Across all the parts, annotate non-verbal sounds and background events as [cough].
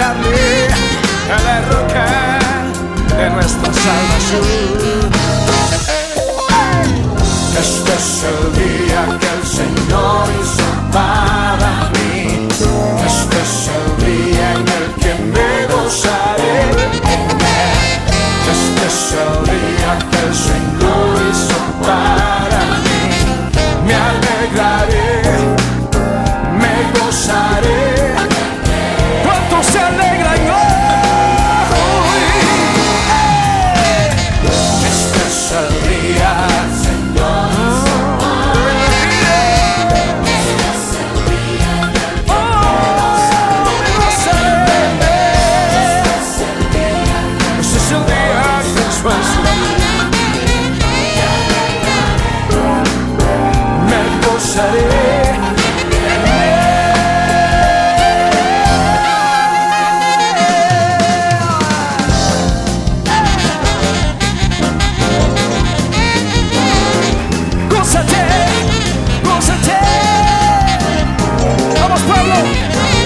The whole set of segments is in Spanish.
cantarle a la roca de nuestra salvación. Este es el día que el Señor hizo.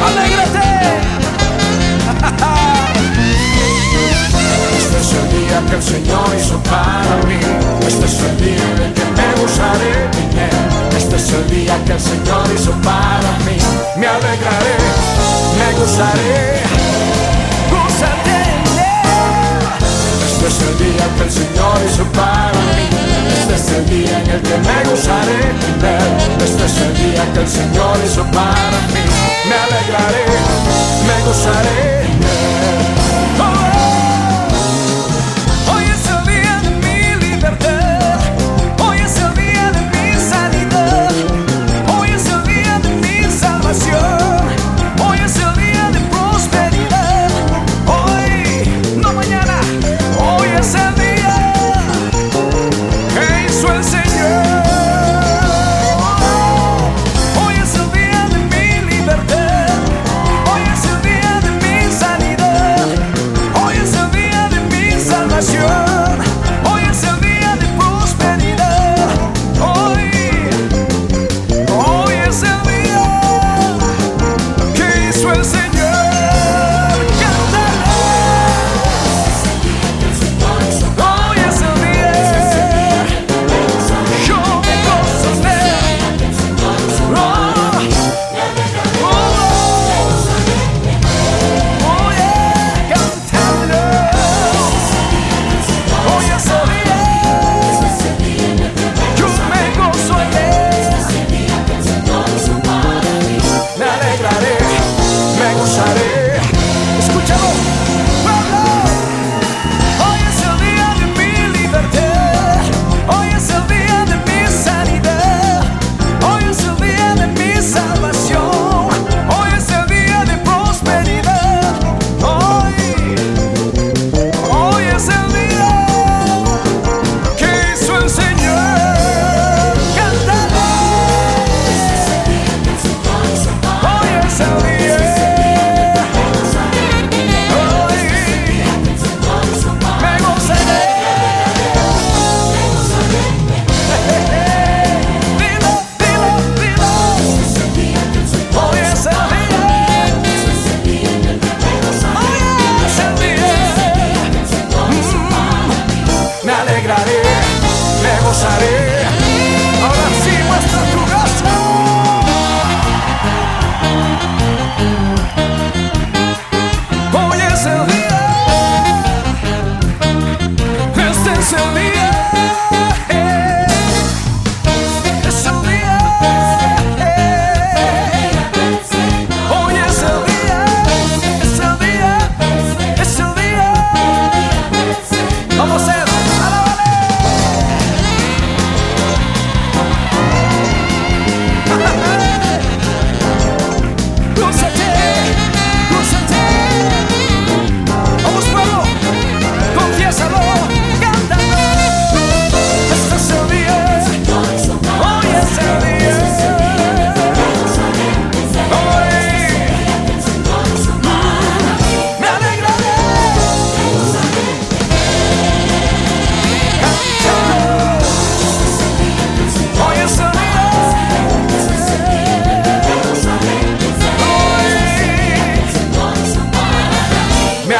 Alégrate. [laughs] Este es el día que el Señor hizo para mí. Este es el día que el Señor hizo para mí. Me alegraré, me gozaré, gozaré. Este es el día que el Señor hizo para mí. Este es el día en el que me gozaré Este es el día que el Señor hizo para mí. Me alegraré, me gozaré.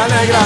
negra.